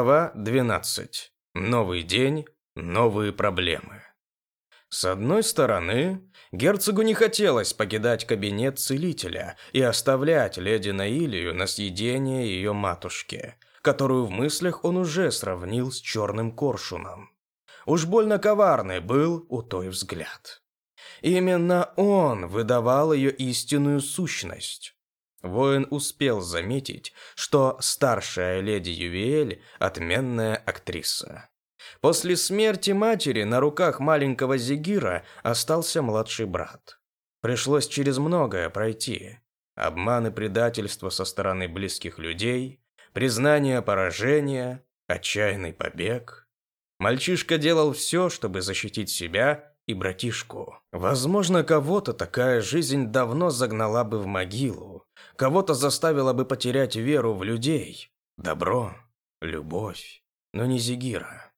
Глава 12. Новый день, новые проблемы. С одной стороны, герцогу не хотелось покидать кабинет целителя и оставлять леди Наилию на съедение ее матушке, которую в мыслях он уже сравнил с черным коршуном. Уж больно коварный был у той взгляд. Именно он выдавал ее истинную сущность. Воин успел заметить, что старшая леди Ювиэль – отменная актриса. После смерти матери на руках маленького Зигира остался младший брат. Пришлось через многое пройти. Обман и предательство со стороны близких людей, признание поражения, отчаянный побег. Мальчишка делал все, чтобы защитить себя и братишку. Возможно, кого-то такая жизнь давно загнала бы в могилу, кого-то заставила бы потерять веру в людей, добро, любовь, но не Зигира.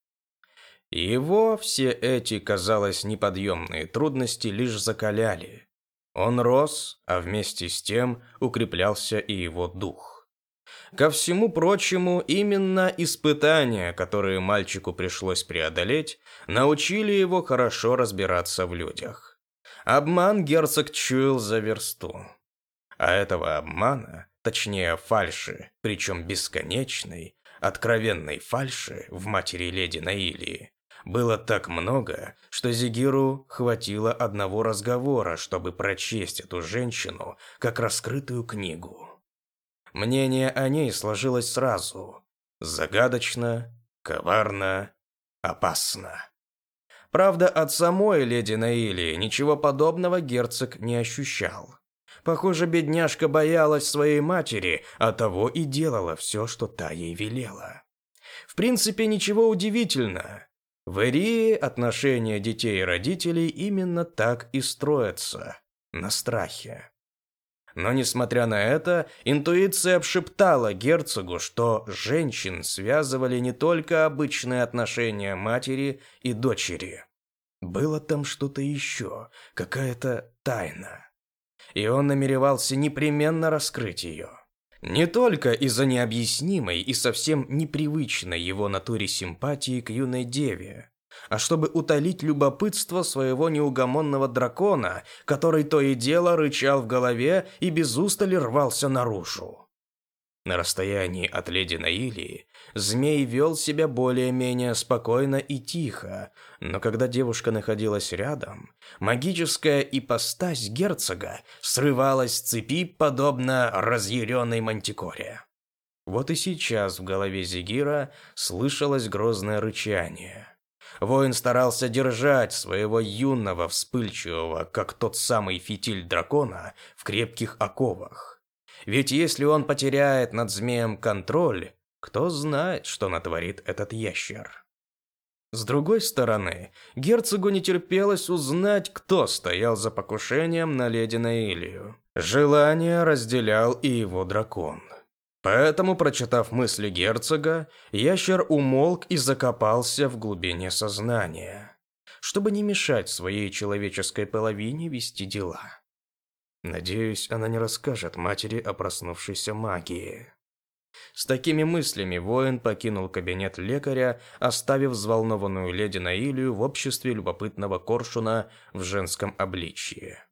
Его все эти, казалось, неподъемные трудности лишь закаляли. Он рос, а вместе с тем укреплялся и его дух. Ко всему прочему, именно испытания, которые мальчику пришлось преодолеть, научили его хорошо разбираться в людях. Обман герцог чуял за версту. А этого обмана, точнее фальши, причем бесконечной, откровенной фальши в матери леди Наилии, было так много, что Зигиру хватило одного разговора, чтобы прочесть эту женщину как раскрытую книгу. Мнение о ней сложилось сразу. Загадочно, коварно, опасно. Правда, от самой леди Наилии ничего подобного герцог не ощущал. Похоже, бедняжка боялась своей матери, а того и делала все, что та ей велела. В принципе, ничего удивительного. В Ирии отношения детей и родителей именно так и строятся. На страхе. Но, несмотря на это, интуиция обшептала герцогу, что женщин связывали не только обычные отношения матери и дочери. Было там что-то еще, какая-то тайна и он намеревался непременно раскрыть ее. Не только из-за необъяснимой и совсем непривычной его натуре симпатии к юной деве, а чтобы утолить любопытство своего неугомонного дракона, который то и дело рычал в голове и без устали рвался наружу. На расстоянии от леди Наилии змей вел себя более-менее спокойно и тихо, но когда девушка находилась рядом, магическая ипостась герцога срывалась с цепи, подобно разъяренной мантикоре. Вот и сейчас в голове Зигира слышалось грозное рычание. Воин старался держать своего юного вспыльчивого, как тот самый фитиль дракона, в крепких оковах. Ведь если он потеряет над змеем контроль, кто знает, что натворит этот ящер. С другой стороны, герцогу не терпелось узнать, кто стоял за покушением на леди Наилию. Желание разделял и его дракон. Поэтому, прочитав мысли герцога, ящер умолк и закопался в глубине сознания, чтобы не мешать своей человеческой половине вести дела. Надеюсь, она не расскажет матери о проснувшейся магии. С такими мыслями воин покинул кабинет лекаря, оставив взволнованную леди Наилию в обществе любопытного коршуна в женском обличье.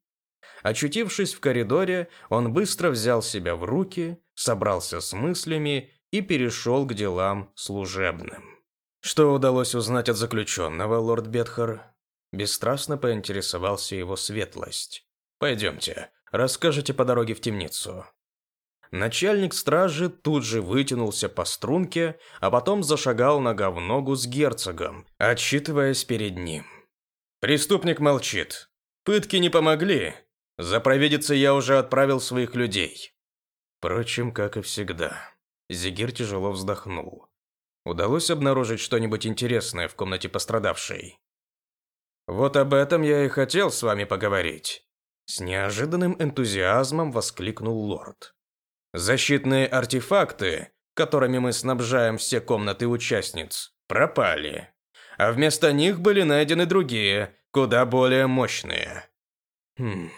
Очутившись в коридоре, он быстро взял себя в руки, собрался с мыслями и перешел к делам служебным. Что удалось узнать от заключенного, лорд Бетхар? Бесстрастно поинтересовался его светлость. «Пойдемте, Расскажете по дороге в темницу». Начальник стражи тут же вытянулся по струнке, а потом зашагал нога в ногу с герцогом, отчитываясь перед ним. «Преступник молчит. Пытки не помогли. За провидицы я уже отправил своих людей». Впрочем, как и всегда. Зигир тяжело вздохнул. Удалось обнаружить что-нибудь интересное в комнате пострадавшей? Вот об этом я и хотел с вами поговорить. С неожиданным энтузиазмом воскликнул лорд. Защитные артефакты, которыми мы снабжаем все комнаты участниц, пропали. А вместо них были найдены другие, куда более мощные. Хм.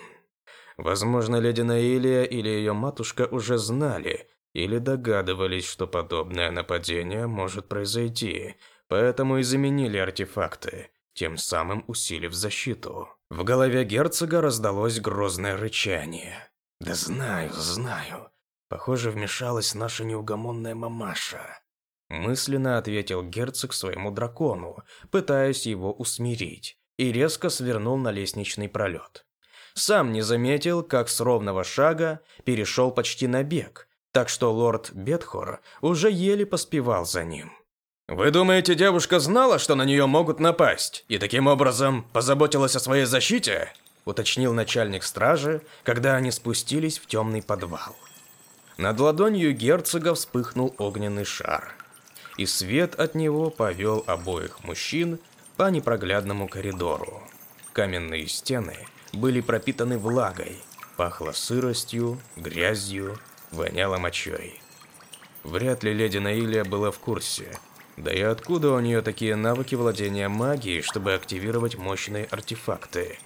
Возможно, леди Наилия или ее матушка уже знали, или догадывались, что подобное нападение может произойти, поэтому и заменили артефакты, тем самым усилив защиту. В голове герцога раздалось грозное рычание. «Да знаю, знаю. Похоже, вмешалась наша неугомонная мамаша». Мысленно ответил герцог своему дракону, пытаясь его усмирить, и резко свернул на лестничный пролет. Сам не заметил, как с ровного шага перешел почти на бег, так что лорд Бетхор уже еле поспевал за ним. «Вы думаете, девушка знала, что на нее могут напасть, и таким образом позаботилась о своей защите?» уточнил начальник стражи, когда они спустились в темный подвал. Над ладонью герцога вспыхнул огненный шар, и свет от него повел обоих мужчин по непроглядному коридору. Каменные стены были пропитаны влагой, пахло сыростью, грязью, воняло мочой. Вряд ли леди Наилия была в курсе. Да и откуда у нее такие навыки владения магией, чтобы активировать мощные артефакты?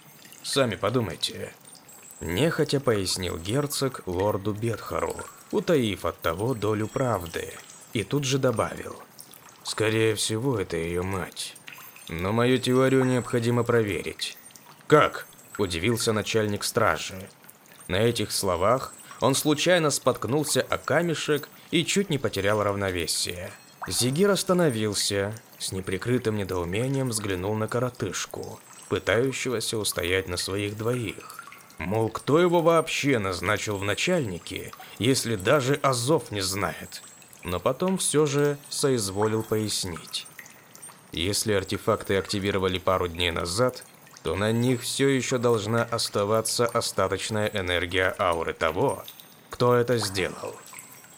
Сами подумайте. Нехотя пояснил герцог лорду Бетхару, утаив от того долю правды, и тут же добавил. Скорее всего, это ее мать. Но мою теорию необходимо проверить. «Как?» – удивился начальник стражи. На этих словах он случайно споткнулся о камешек и чуть не потерял равновесие. Зигир остановился, с неприкрытым недоумением взглянул на коротышку, пытающегося устоять на своих двоих. Мол, кто его вообще назначил в начальники, если даже Азов не знает? Но потом все же соизволил пояснить. Если артефакты активировали пару дней назад, то на них все еще должна оставаться остаточная энергия ауры того, кто это сделал.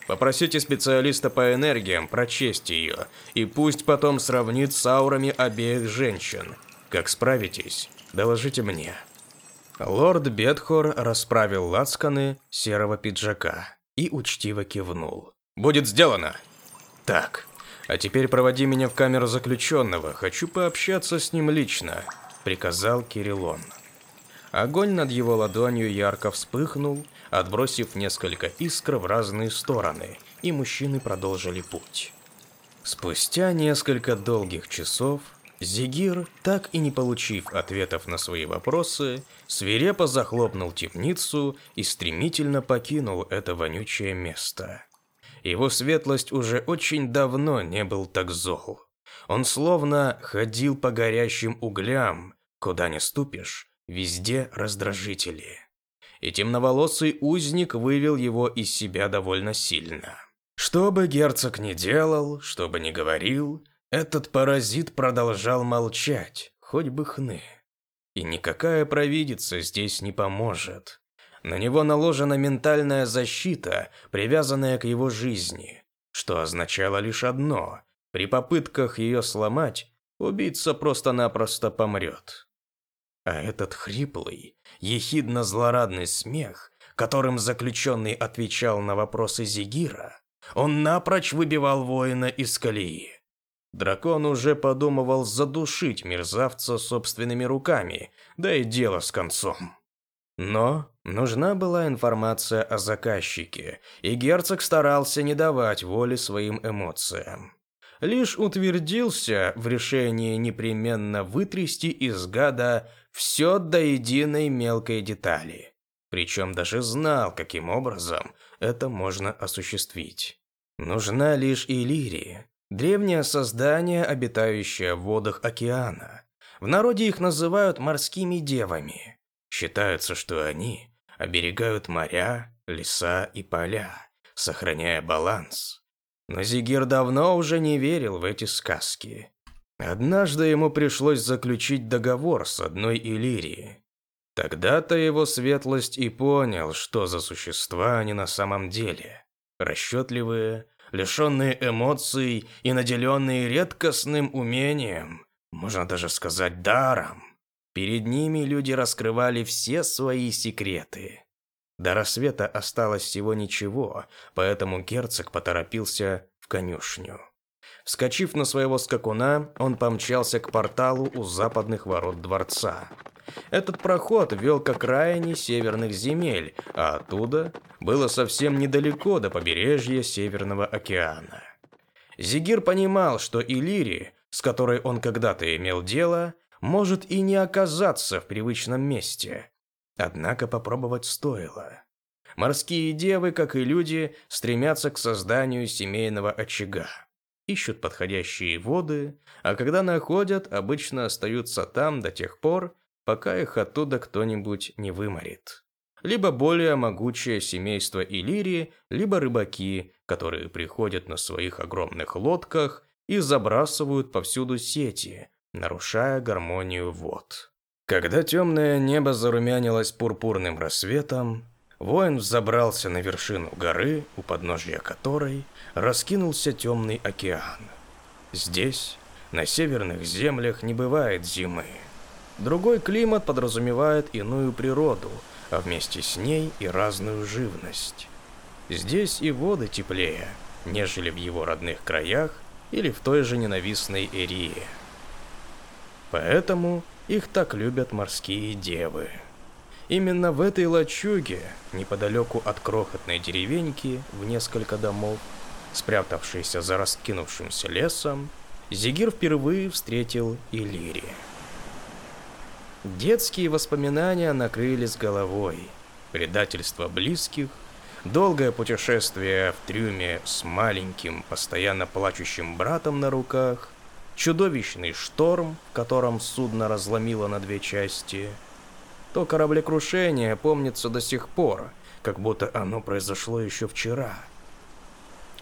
Попросите специалиста по энергиям прочесть ее, и пусть потом сравнит с аурами обеих женщин. Как справитесь, доложите мне. Лорд Бетхор расправил лацканы серого пиджака и учтиво кивнул. «Будет сделано!» «Так, а теперь проводи меня в камеру заключенного, хочу пообщаться с ним лично», приказал Кириллон. Огонь над его ладонью ярко вспыхнул, отбросив несколько искр в разные стороны, и мужчины продолжили путь. Спустя несколько долгих часов Зигир, так и не получив ответов на свои вопросы, свирепо захлопнул темницу и стремительно покинул это вонючее место. Его светлость уже очень давно не был так зол. Он словно ходил по горящим углям, Куда ни ступишь, везде раздражители. И темноволосый узник вывел его из себя довольно сильно. Что бы герцог ни делал, что бы ни говорил, этот паразит продолжал молчать, хоть бы хны. И никакая провидица здесь не поможет. На него наложена ментальная защита, привязанная к его жизни, что означало лишь одно – при попытках ее сломать, убийца просто-напросто помрет. А этот хриплый, ехидно-злорадный смех, которым заключенный отвечал на вопросы Зигира, он напрочь выбивал воина из колеи. Дракон уже подумывал задушить мерзавца собственными руками, да и дело с концом. Но нужна была информация о заказчике, и герцог старался не давать воли своим эмоциям лишь утвердился в решении непременно вытрясти из гада все до единой мелкой детали. Причем даже знал, каким образом это можно осуществить. Нужна лишь Иллирия, древнее создание, обитающее в водах океана. В народе их называют морскими девами. Считается, что они оберегают моря, леса и поля, сохраняя баланс. Но Зигир давно уже не верил в эти сказки. Однажды ему пришлось заключить договор с одной Иллирией. Тогда-то его светлость и понял, что за существа они на самом деле. Расчетливые, лишенные эмоций и наделенные редкостным умением, можно даже сказать даром. Перед ними люди раскрывали все свои секреты. До рассвета осталось всего ничего, поэтому герцог поторопился в конюшню. Вскочив на своего скакуна, он помчался к порталу у западных ворот дворца. Этот проход вел к окраине северных земель, а оттуда было совсем недалеко до побережья Северного океана. Зигир понимал, что Илири, с которой он когда-то имел дело, может и не оказаться в привычном месте. Однако попробовать стоило. Морские девы, как и люди, стремятся к созданию семейного очага. Ищут подходящие воды, а когда находят, обычно остаются там до тех пор, пока их оттуда кто-нибудь не выморит. Либо более могучее семейство Иллирии, либо рыбаки, которые приходят на своих огромных лодках и забрасывают повсюду сети, нарушая гармонию вод. Когда темное небо зарумянилось пурпурным рассветом, воин взобрался на вершину горы, у подножья которой раскинулся темный океан. Здесь, на северных землях, не бывает зимы. Другой климат подразумевает иную природу, а вместе с ней и разную живность. Здесь и воды теплее, нежели в его родных краях или в той же ненавистной Эрии. Поэтому их так любят морские девы. Именно в этой лачуге, неподалеку от крохотной деревеньки в несколько домов, спрятавшейся за раскинувшимся лесом, Зигир впервые встретил Илири. Детские воспоминания накрыли с головой. Предательство близких, долгое путешествие в трюме с маленьким, постоянно плачущим братом на руках, чудовищный шторм, в котором судно разломило на две части. То кораблекрушение помнится до сих пор, как будто оно произошло еще вчера.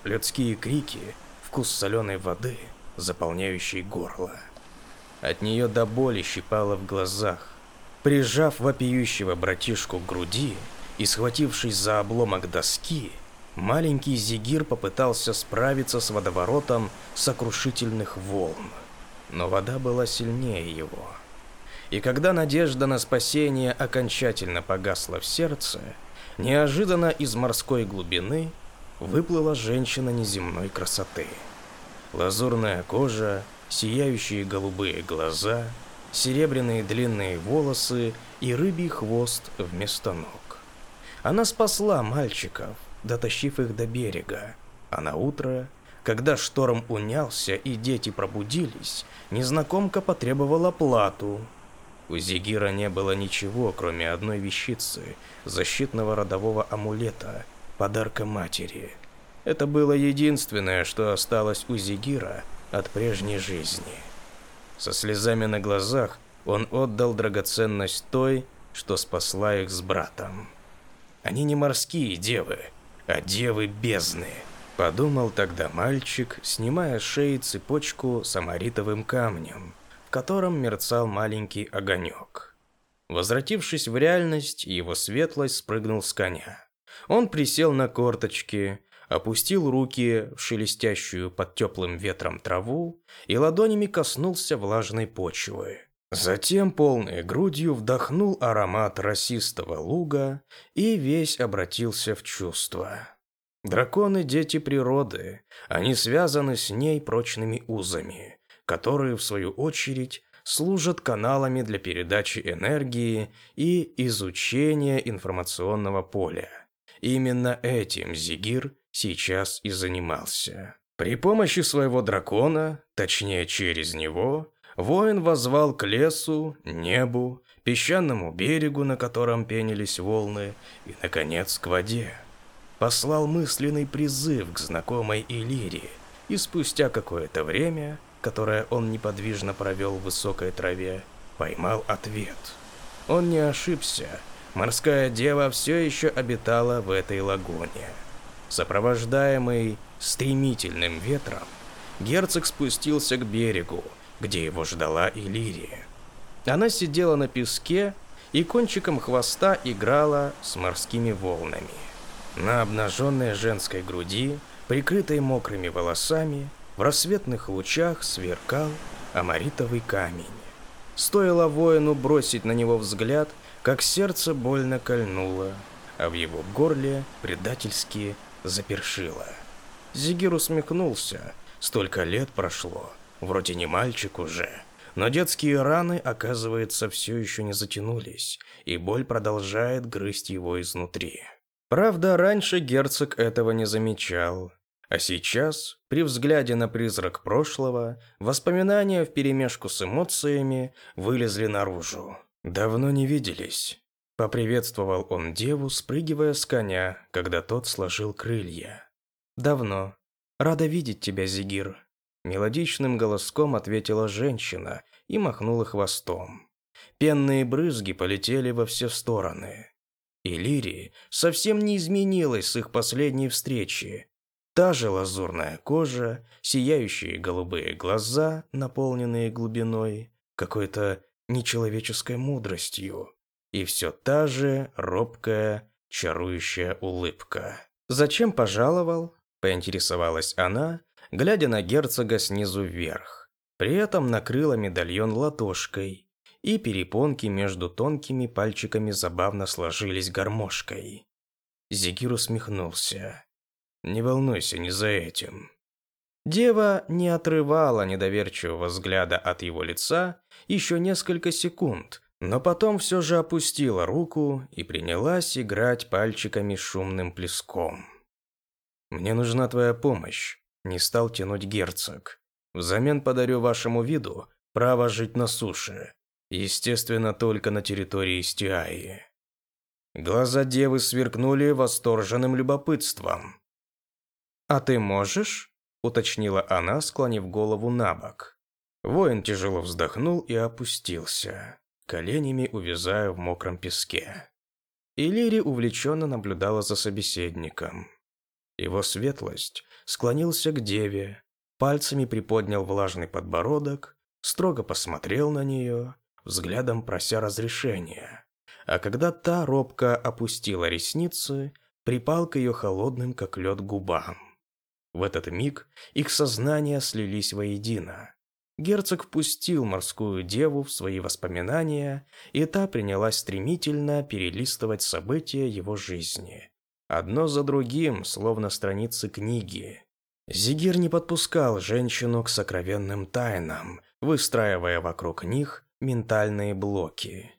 Людские крики, вкус соленой воды, заполняющий горло. От нее до боли щипало в глазах. Прижав вопиющего братишку к груди и схватившись за обломок доски, маленький Зигир попытался справиться с водоворотом сокрушительных волн. Но вода была сильнее его. И когда надежда на спасение окончательно погасла в сердце, неожиданно из морской глубины выплыла женщина неземной красоты. Лазурная кожа, сияющие голубые глаза, серебряные длинные волосы и рыбий хвост вместо ног. Она спасла мальчиков, дотащив их до берега, а на утро, когда шторм унялся и дети пробудились, незнакомка потребовала плату. У Зигира не было ничего, кроме одной вещицы, защитного родового амулета, подарка матери. Это было единственное, что осталось у Зигира от прежней жизни. Со слезами на глазах он отдал драгоценность той, что спасла их с братом. Они не морские девы, а девы бездны. Подумал тогда мальчик, снимая с шеи цепочку с амаритовым камнем, в котором мерцал маленький огонек. Возвратившись в реальность, его светлость спрыгнул с коня. Он присел на корточки, опустил руки в шелестящую под теплым ветром траву и ладонями коснулся влажной почвы. Затем полной грудью вдохнул аромат росистого луга и весь обратился в чувство. Драконы – дети природы, они связаны с ней прочными узами, которые, в свою очередь, служат каналами для передачи энергии и изучения информационного поля. Именно этим Зигир сейчас и занимался. При помощи своего дракона, точнее через него, воин возвал к лесу, небу, песчаному берегу, на котором пенились волны, и, наконец, к воде. Послал мысленный призыв к знакомой Илире, и спустя какое-то время, которое он неподвижно провел в высокой траве, поймал ответ. Он не ошибся. Морская дева все еще обитала в этой лагуне. Сопровождаемый стремительным ветром, герцог спустился к берегу, где его ждала Иллирия. Она сидела на песке и кончиком хвоста играла с морскими волнами. На обнаженной женской груди, прикрытой мокрыми волосами, в рассветных лучах сверкал амаритовый камень. Стоило воину бросить на него взгляд, как сердце больно кольнуло, а в его горле предательски запершило. Зигир усмехнулся. Столько лет прошло, вроде не мальчик уже, Но детские раны, оказывается, все еще не затянулись, и боль продолжает грызть его изнутри. Правда, раньше герцог этого не замечал. А сейчас, при взгляде на призрак прошлого, воспоминания вперемешку с эмоциями вылезли наружу. «Давно не виделись», — поприветствовал он деву, спрыгивая с коня, когда тот сложил крылья. «Давно. Рада видеть тебя, Зигир», — мелодичным голоском ответила женщина и махнула хвостом. Пенные брызги полетели во все стороны. И Лири совсем не изменилась с их последней встречи. Та же лазурная кожа, сияющие голубые глаза, наполненные глубиной, какой-то нечеловеческой мудростью, и все та же робкая, чарующая улыбка. «Зачем пожаловал?» – поинтересовалась она, глядя на герцога снизу вверх. При этом накрыла медальон ладошкой, и перепонки между тонкими пальчиками забавно сложились гармошкой. Зигир усмехнулся. «Не волнуйся, не за этим». Дева не отрывала недоверчивого взгляда от его лица еще несколько секунд, но потом все же опустила руку и принялась играть пальчиками шумным плеском. «Мне нужна твоя помощь», – не стал тянуть герцог. «Взамен подарю вашему виду право жить на суше. Естественно, только на территории Стиаи». Глаза девы сверкнули восторженным любопытством. «А ты можешь?» – уточнила она, склонив голову на бок. Воин тяжело вздохнул и опустился, коленями увязая в мокром песке. Иллири увлеченно наблюдала за собеседником. Его светлость склонился к деве, пальцами приподнял влажный подбородок, строго посмотрел на нее, взглядом прося разрешения. А когда та робко опустила ресницы, припал к ее холодным, как лед, губам. В этот миг их сознания слились воедино. Герцог впустил морскую деву в свои воспоминания, и та принялась стремительно перелистывать события его жизни. Одно за другим, словно страницы книги. Зигир не подпускал женщину к сокровенным тайнам, выстраивая вокруг них ментальные блоки.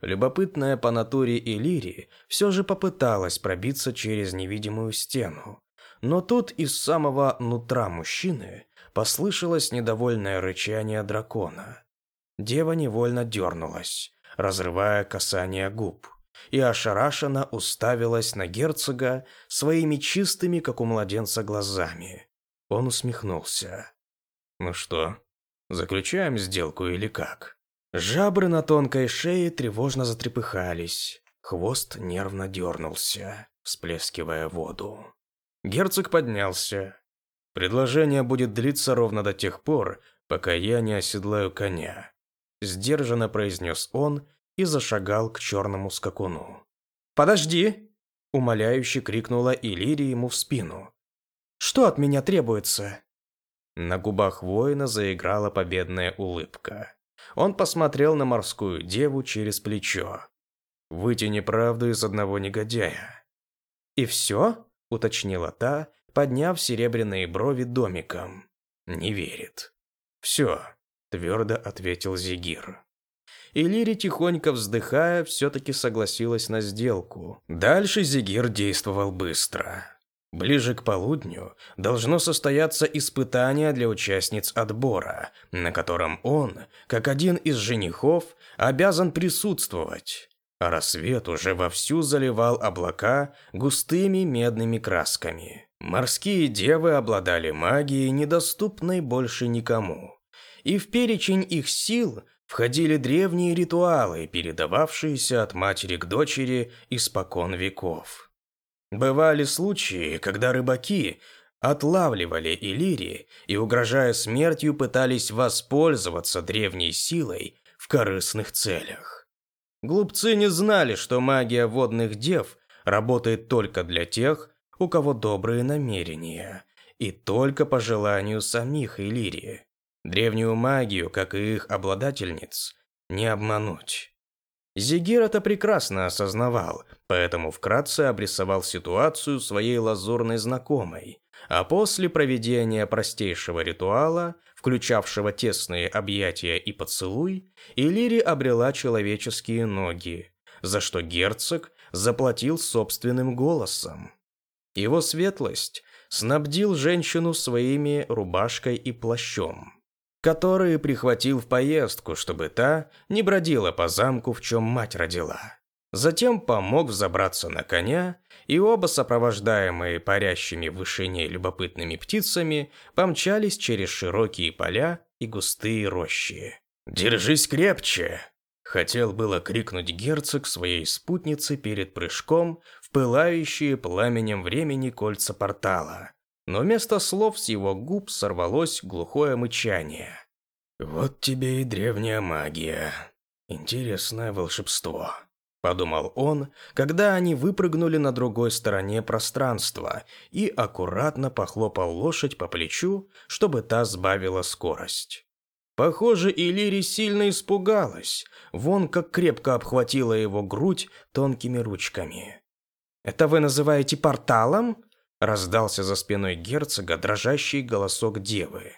Любопытная по натуре Элири все же попыталась пробиться через невидимую стену, но тут из самого нутра мужчины послышалось недовольное рычание дракона. Дева невольно дернулась, разрывая касание губ, и ошарашенно уставилась на герцога своими чистыми, как у младенца, глазами. Он усмехнулся. «Ну что, заключаем сделку или как?» Жабры на тонкой шее тревожно затрепыхались. Хвост нервно дернулся, всплескивая воду. Герцог поднялся. Предложение будет длиться ровно до тех пор, пока я не оседлаю коня. Сдержанно произнес он и зашагал к черному скакуну. «Подожди!» – умоляюще крикнула Иллири ему в спину. «Что от меня требуется?» На губах воина заиграла победная улыбка. Он посмотрел на морскую деву через плечо. «Вытяни правду из одного негодяя». «И все?» Уточнила та, подняв серебряные брови домиком. Не верит. Все, твердо ответил Зигир. Илири, тихонько вздыхая, все-таки согласилась на сделку. Дальше Зигир действовал быстро. Ближе к полудню должно состояться испытание для участниц отбора, на котором он, как один из женихов, обязан присутствовать а рассвет уже вовсю заливал облака густыми медными красками. Морские девы обладали магией, недоступной больше никому. И в перечень их сил входили древние ритуалы, передававшиеся от матери к дочери испокон веков. Бывали случаи, когда рыбаки отлавливали Илири и, угрожая смертью, пытались воспользоваться древней силой в корыстных целях. Глупцы не знали, что магия водных дев работает только для тех, у кого добрые намерения, и только по желанию самих Иллирии. Древнюю магию, как и их обладательниц, не обмануть. Зигир это прекрасно осознавал, поэтому вкратце обрисовал ситуацию своей лазурной знакомой, а после проведения простейшего ритуала включавшего тесные объятия и поцелуй, Элири обрела человеческие ноги, за что герцог заплатил собственным голосом. Его светлость снабдил женщину своими рубашкой и плащом, которые прихватил в поездку, чтобы та не бродила по замку, в чем мать родила. Затем помог взобраться на коня, и оба, сопровождаемые парящими в вышине любопытными птицами, помчались через широкие поля и густые рощи. «Держись крепче!» Хотел было крикнуть герцог своей спутнице перед прыжком в пылающие пламенем времени кольца портала. Но вместо слов с его губ сорвалось глухое мычание. «Вот тебе и древняя магия. Интересное волшебство», — подумал он, когда они выпрыгнули на другой стороне пространства и аккуратно похлопал лошадь по плечу, чтобы та сбавила скорость. Похоже, Илири сильно испугалась, вон как крепко обхватила его грудь тонкими ручками. «Это вы называете порталом?» – раздался за спиной герцога дрожащий голосок девы.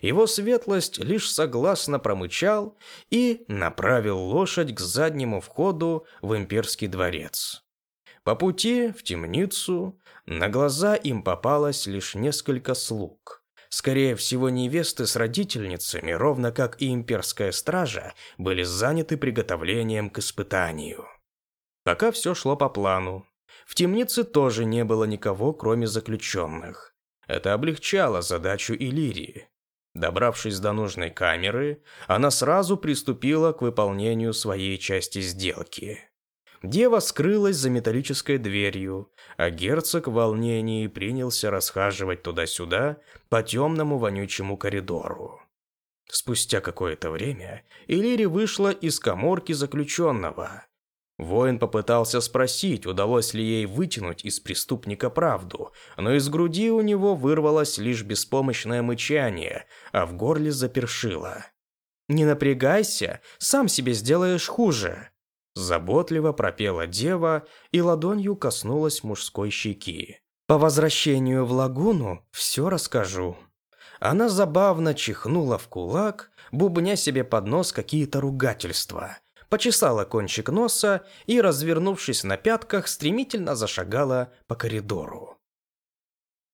Его светлость лишь согласно промычал и направил лошадь к заднему входу в имперский дворец. По пути в темницу на глаза им попалось лишь несколько слуг – Скорее всего, невесты с родительницами, ровно как и имперская стража, были заняты приготовлением к испытанию. Пока все шло по плану. В темнице тоже не было никого, кроме заключенных. Это облегчало задачу Иллирии. Добравшись до нужной камеры, она сразу приступила к выполнению своей части сделки. Дева скрылась за металлической дверью, а герцог в волнении принялся расхаживать туда-сюда по темному вонючему коридору. Спустя какое-то время Элири вышла из коморки заключенного. Воин попытался спросить, удалось ли ей вытянуть из преступника правду, но из груди у него вырвалось лишь беспомощное мычание, а в горле запершило. «Не напрягайся, сам себе сделаешь хуже», Заботливо пропела дева и ладонью коснулась мужской щеки. «По возвращению в лагуну все расскажу». Она забавно чихнула в кулак, бубня себе под нос какие-то ругательства. Почесала кончик носа и, развернувшись на пятках, стремительно зашагала по коридору.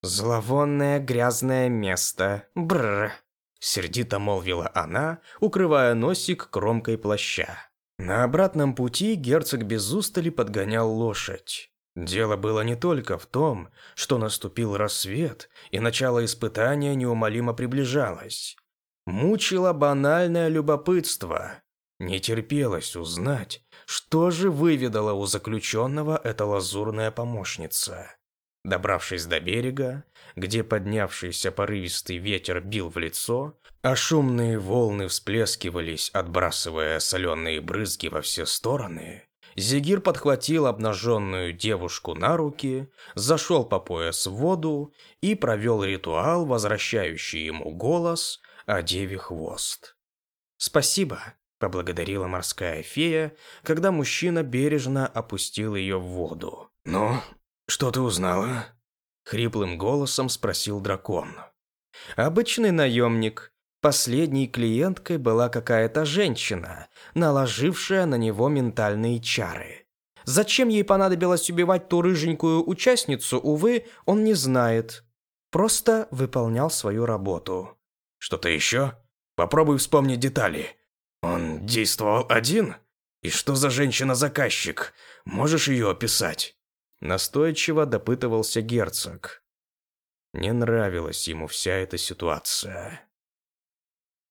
«Зловонное грязное место. Бррр!» Сердито молвила она, укрывая носик кромкой плаща. На обратном пути герцог без устали подгонял лошадь. Дело было не только в том, что наступил рассвет, и начало испытания неумолимо приближалось. Мучило банальное любопытство. Не терпелось узнать, что же выведала у заключенного эта лазурная помощница. Добравшись до берега, где поднявшийся порывистый ветер бил в лицо, а шумные волны всплескивались, отбрасывая соленые брызги во все стороны, Зигир подхватил обнаженную девушку на руки, зашел по пояс в воду и провел ритуал, возвращающий ему голос о деве хвост. «Спасибо», — поблагодарила морская фея, когда мужчина бережно опустил ее в воду. «Ну, что ты узнала?» — хриплым голосом спросил дракон. «Обычный наемник. Последней клиенткой была какая-то женщина, наложившая на него ментальные чары. Зачем ей понадобилось убивать ту рыженькую участницу, увы, он не знает. Просто выполнял свою работу. Что-то еще? Попробуй вспомнить детали. Он действовал один? И что за женщина-заказчик? Можешь ее описать? Настойчиво допытывался герцог. Не нравилась ему вся эта ситуация.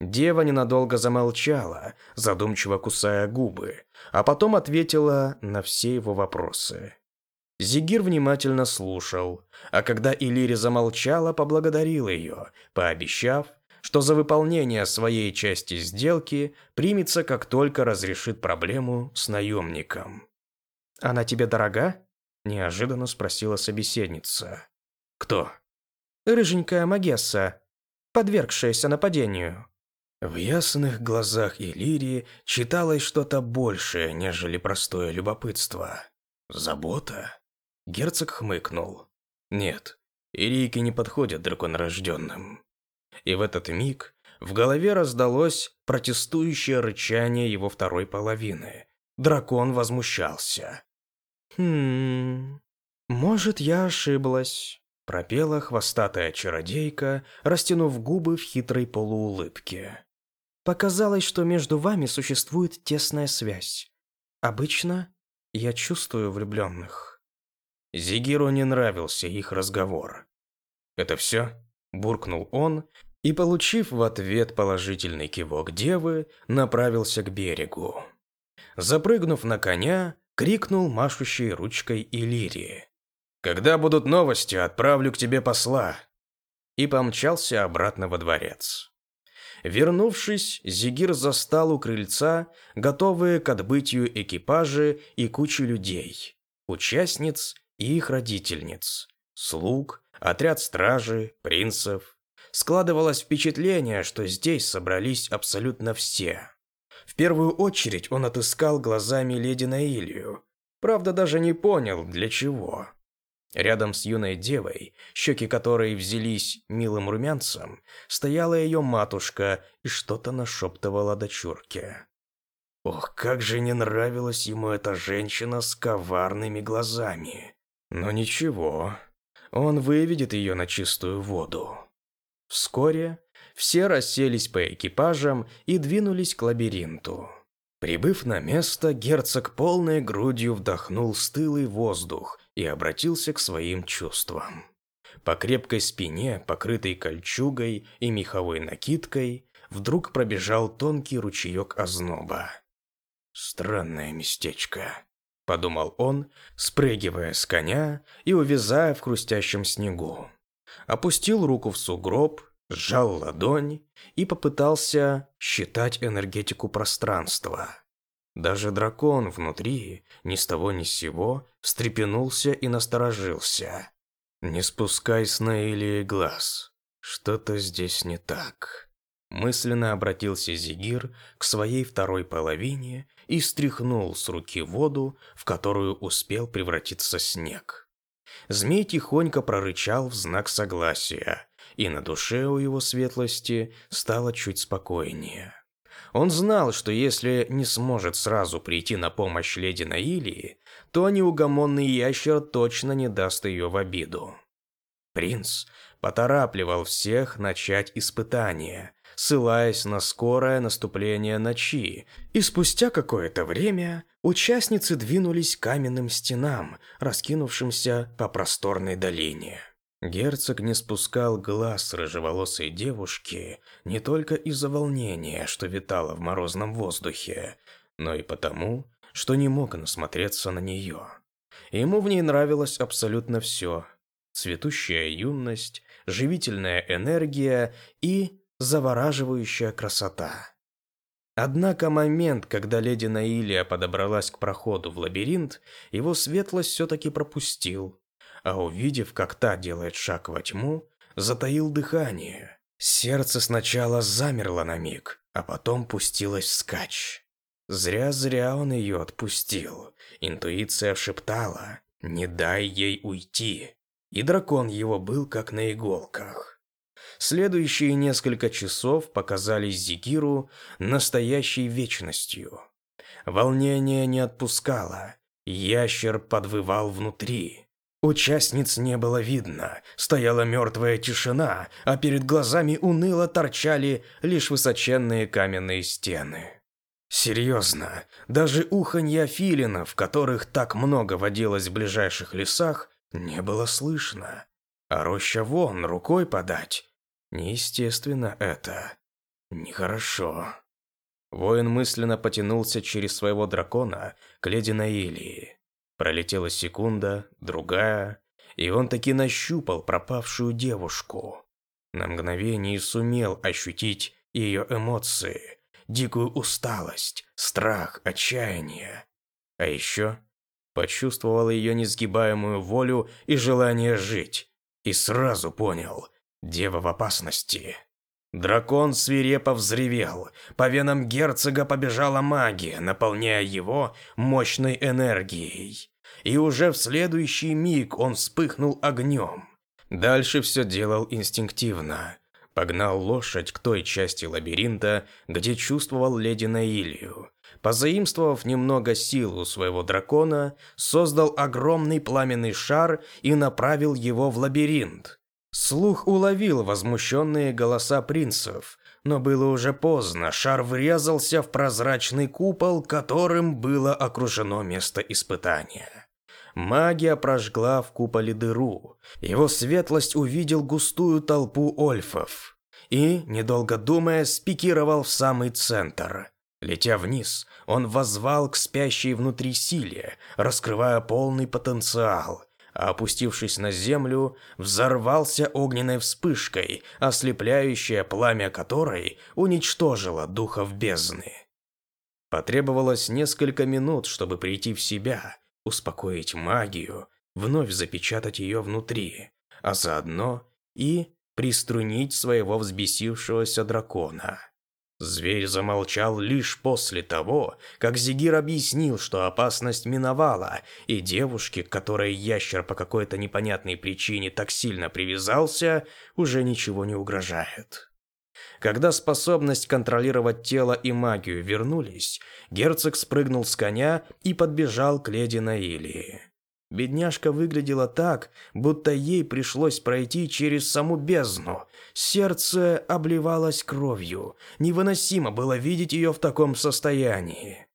Дева ненадолго замолчала, задумчиво кусая губы, а потом ответила на все его вопросы. Зигир внимательно слушал, а когда Илири замолчала, поблагодарил ее, пообещав, что за выполнение своей части сделки примется, как только разрешит проблему с наемником. «Она тебе дорога?» Неожиданно спросила собеседница. «Кто?» «Рыженькая Магесса, подвергшаяся нападению». В ясных глазах Иллирии читалось что-то большее, нежели простое любопытство. «Забота?» Герцог хмыкнул. «Нет, Ирийки не подходят драконорожденным». И в этот миг в голове раздалось протестующее рычание его второй половины. Дракон возмущался. «Хм... Может, я ошиблась», — пропела хвостатая чародейка, растянув губы в хитрой полуулыбке. «Показалось, что между вами существует тесная связь. Обычно я чувствую влюбленных». Зигиру не нравился их разговор. «Это все?» – буркнул он и, получив в ответ положительный кивок девы, направился к берегу. Запрыгнув на коня, крикнул машущей ручкой Иллирии. «Когда будут новости, отправлю к тебе посла!» И помчался обратно во дворец. Вернувшись, Зигир застал у крыльца готовые к отбытию экипажи и кучу людей, участниц и их родительниц, слуг, отряд стражи, принцев. Складывалось впечатление, что здесь собрались абсолютно все. В первую очередь он отыскал глазами леди Наилию. Правда, даже не понял, для чего. Рядом с юной девой, щеки которой взялись милым румянцем, стояла ее матушка и что-то нашептывала дочурке. Ох, как же не нравилась ему эта женщина с коварными глазами. Но ничего, он выведет ее на чистую воду. Вскоре все расселись по экипажам и двинулись к лабиринту. Прибыв на место, герцог полной грудью вдохнул стылый воздух и обратился к своим чувствам. По крепкой спине, покрытой кольчугой и меховой накидкой, вдруг пробежал тонкий ручеек озноба. Странное местечко подумал он, спрыгивая с коня и увязая в хрустящем снегу. Опустил руку в сугроб, сжал ладонь и попытался считать энергетику пространства. Даже дракон внутри, ни с того ни с сего, встрепенулся и насторожился. «Не спускай с Наилии глаз. Что-то здесь не так». Мысленно обратился Зигир к своей второй половине и стряхнул с руки воду, в которую успел превратиться снег. Змей тихонько прорычал в знак согласия, и на душе у его светлости стало чуть спокойнее. Он знал, что если не сможет сразу прийти на помощь леди Наилии, то неугомонный ящер точно не даст ее в обиду. Принц поторапливал всех начать испытание, ссылаясь на скорое наступление ночи, и спустя какое-то время участницы двинулись к каменным стенам, раскинувшимся по просторной долине. Герцог не спускал глаз с рыжеволосой девушки не только из-за волнения, что витало в морозном воздухе, но и потому, что не мог насмотреться на нее. Ему в ней нравилось абсолютно все. Цветущая юность, живительная энергия и завораживающая красота. Однако момент, когда леди Наилия подобралась к проходу в лабиринт, его светлость все-таки пропустил, а увидев, как та делает шаг во тьму, затаил дыхание. Сердце сначала замерло на миг, а потом пустилось вскачь. Зря-зря он ее отпустил. Интуиция шептала «Не дай ей уйти». И дракон его был как на иголках. Следующие несколько часов показались Зигиру настоящей вечностью. Волнение не отпускало, ящер подвывал внутри. Участниц не было видно, стояла мертвая тишина, а перед глазами уныло торчали лишь высоченные каменные стены. Серьезно, даже уханья филинов, которых так много водилось в ближайших лесах, не было слышно. А роща вон, рукой подать, Неестественно это. Нехорошо. Воин мысленно потянулся через своего дракона к леди Наилии. Пролетела секунда, другая, и он таки нащупал пропавшую девушку. На мгновение сумел ощутить ее эмоции, дикую усталость, страх, отчаяние. А еще почувствовал ее несгибаемую волю и желание жить. И сразу понял, Дева в опасности. Дракон свирепо взревел. По венам герцога побежала магия, наполняя его мощной энергией. И уже в следующий миг он вспыхнул огнем. Дальше все делал инстинктивно. Погнал лошадь к той части лабиринта, где чувствовал леди Наилию. Позаимствовав немного сил у своего дракона, создал огромный пламенный шар и направил его в лабиринт. Слух уловил возмущенные голоса принцев, но было уже поздно, шар врезался в прозрачный купол, которым было окружено место испытания. Магия прожгла в куполе дыру. Его светлость увидел густую толпу ольфов и, недолго думая, спикировал в самый центр. Летя вниз, он воззвал к спящей внутри силе, раскрывая полный потенциал, опустившись на землю, взорвался огненной вспышкой, ослепляющее пламя которой уничтожило духов бездны. Потребовалось несколько минут, чтобы прийти в себя, успокоить магию, вновь запечатать ее внутри, а заодно и приструнить своего взбесившегося дракона. Зверь замолчал лишь после того, как Зигир объяснил, что опасность миновала, и девушке, к которой ящер по какой-то непонятной причине так сильно привязался, уже ничего не угрожает. Когда способность контролировать тело и магию вернулись, герцог спрыгнул с коня и подбежал к леди Наилии. Бедняжка выглядела так, будто ей пришлось пройти через саму бездну. Сердце обливалось кровью. Невыносимо было видеть ее в таком состоянии.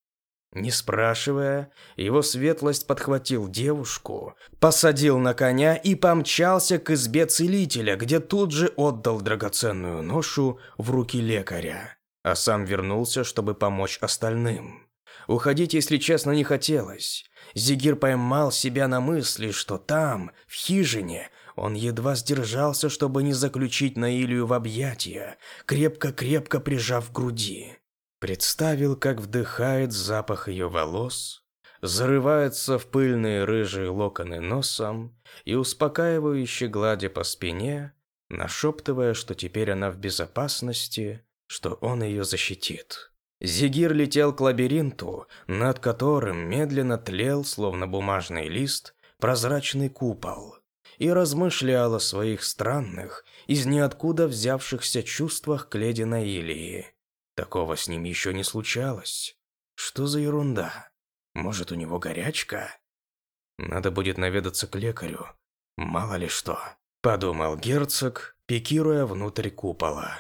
Не спрашивая, его светлость подхватил девушку, посадил на коня и помчался к избе целителя, где тут же отдал драгоценную ношу в руки лекаря, а сам вернулся, чтобы помочь остальным. Уходить, если честно, не хотелось. Зигир поймал себя на мысли, что там, в хижине, он едва сдержался, чтобы не заключить Наилию в объятия, крепко-крепко прижав к груди. Представил, как вдыхает запах ее волос, зарывается в пыльные рыжие локоны носом и успокаивающе гладя по спине, нашептывая, что теперь она в безопасности, что он ее защитит. Зигир летел к лабиринту, над которым медленно тлел, словно бумажный лист, прозрачный купол, и размышлял о своих странных, из ниоткуда взявшихся чувствах к леди Наилии. Такого с ним еще не случалось. Что за ерунда? Может, у него горячка? Надо будет наведаться к лекарю. Мало ли что. Подумал герцог, пикируя внутрь купола.